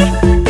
Bye.